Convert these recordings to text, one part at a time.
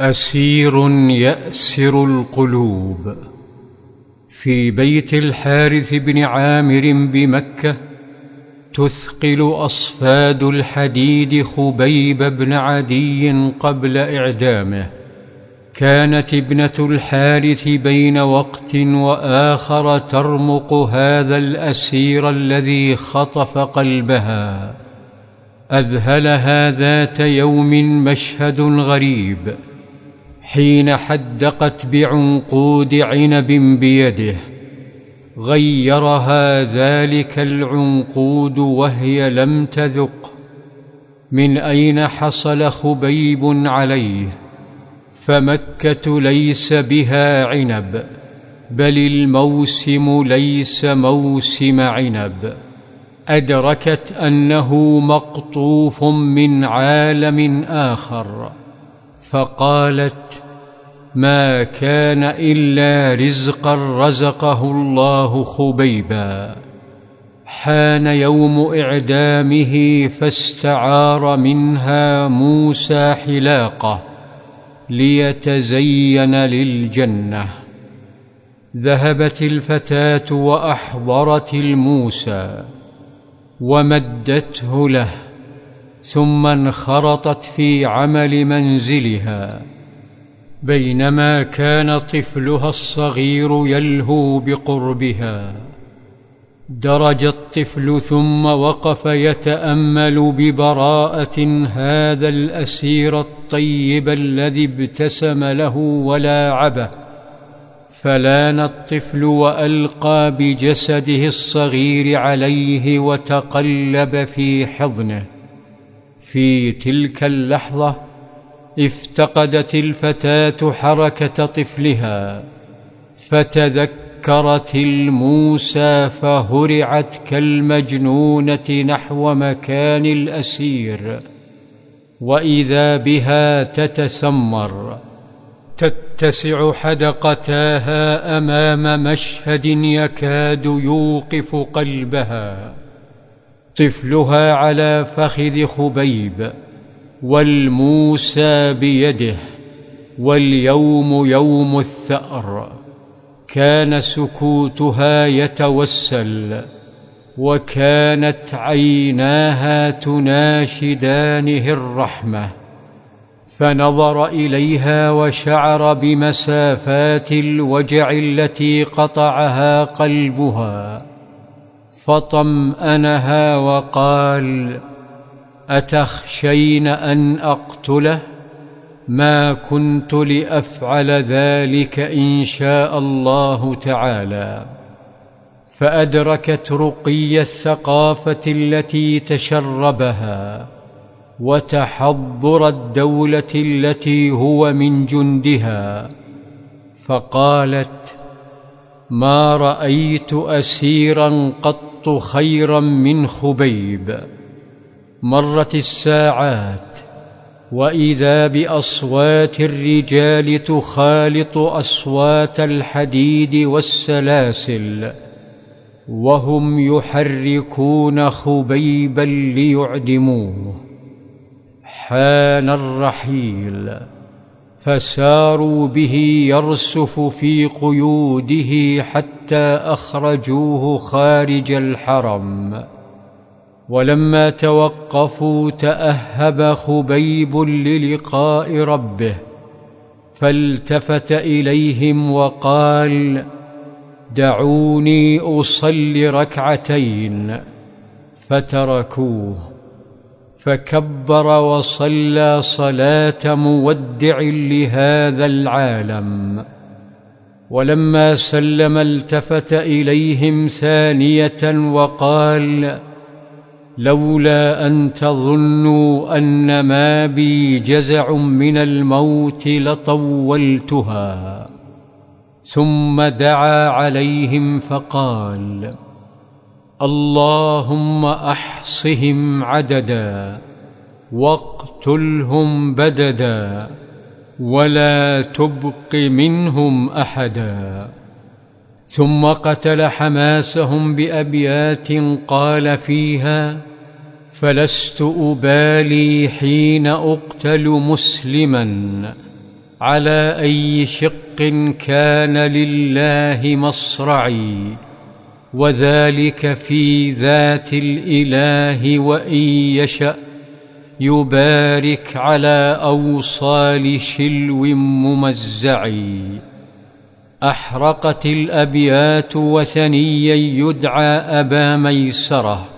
أسير يأسر القلوب. في بيت الحارث بن عامر بمكة تثقل أصفاد الحديد خبيب بن عدي قبل إعدامه. كانت ابنة الحارث بين وقت وآخر ترمق هذا الأسير الذي خطف قلبها. أذهلها ذات يوم مشهد غريب. حين حدقت بعنقود عنب بيده غيرها ذلك العنقود وهي لم تذق من أين حصل خبيب عليه؟ فمكة ليس بها عنب بل الموسم ليس موسم عنب. أدركت أنه مقطوف من عالم آخر فقالت ما كان الا رزقا رزقه الله خبيبا حان يوم اعدامه فاستعار منها موسى حلاقه ليتزين للجنه ذهبت الفتاه واحضرت الموسى ومدته له ثم انخرطت في عمل منزلها بينما كان طفلها الصغير يلهو بقربها. درج الطفل ثم وقف يتأمل ببراءة هذا الأسير الطيب الذي ابتسم له ولاعبه. فلان الطفل وألقى بجسده الصغير عليه وتقلب في حضنه. في تلك اللحظة افتقدت الفتاة حركة طفلها فتذكرت الموسى فهرعت كالمجنونة نحو مكان الأسير وإذا بها تتسمر تتسع حدقتاها أمام مشهد يكاد يوقف قلبها طفلها على فخذ خبيب والموسى بيده واليوم يوم الثأر كان سكوتها يتوسل وكانت عيناها تناشدانه الرحمة فنظر إليها وشعر بمسافات الوجع التي قطعها قلبها فطمأنها وقال أتخشين أن أقتله؟ ما كنت لأفعل ذلك إن شاء الله تعالى. فأدركت رقي الثقافة التي تشربها وتحضر الدولة التي هو من جندها. فقالت ما رأيت اسيرا قط خيرا من خبيب. مرت الساعات وإذا بأصوات الرجال تخالط أصوات الحديد والسلاسل وهم يحركون خبيبا ليعدموه. حان الرحيل فساروا به يرسف في قيوده حتى أخرجوه خارج الحرم. ولما توقفوا تأهب خبيب للقاء ربه فالتفت إليهم وقال دعوني أصلي ركعتين فتركوه فكبر وصلى صلاة مودع لهذا العالم. ولما سلم التفت إليهم ثانية وقال لولا أن تظنوا أن ما بي جزع من الموت لطولتها. ثم دعا عليهم فقال اللهم أحصهم عددا واقتلهم بددا ولا تبق منهم أحدا. ثم قتل حماسهم بأبيات قال فيها فلست أبالي حين أقتل مسلما على أي شق كان لله مصرعي وذلك في ذات الإله وإن يشأ يبارك على أوصال شلو ممزع أحرقت الأبيات وثنيا يدعى أبا ميسرة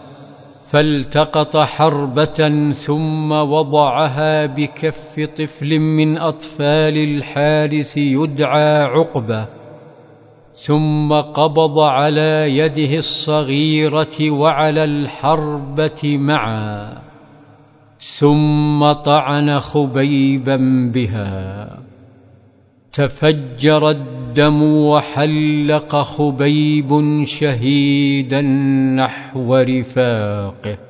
فالتقط حربة ثم وضعها بكف طفل من أطفال الحارث يدعى عقبة ثم قبض على يده الصغيرة وعلى الحربة معا ثم طعن خبيبا بها. تفجر الدم وحلق خبيب شهيدا نحو رفاقه.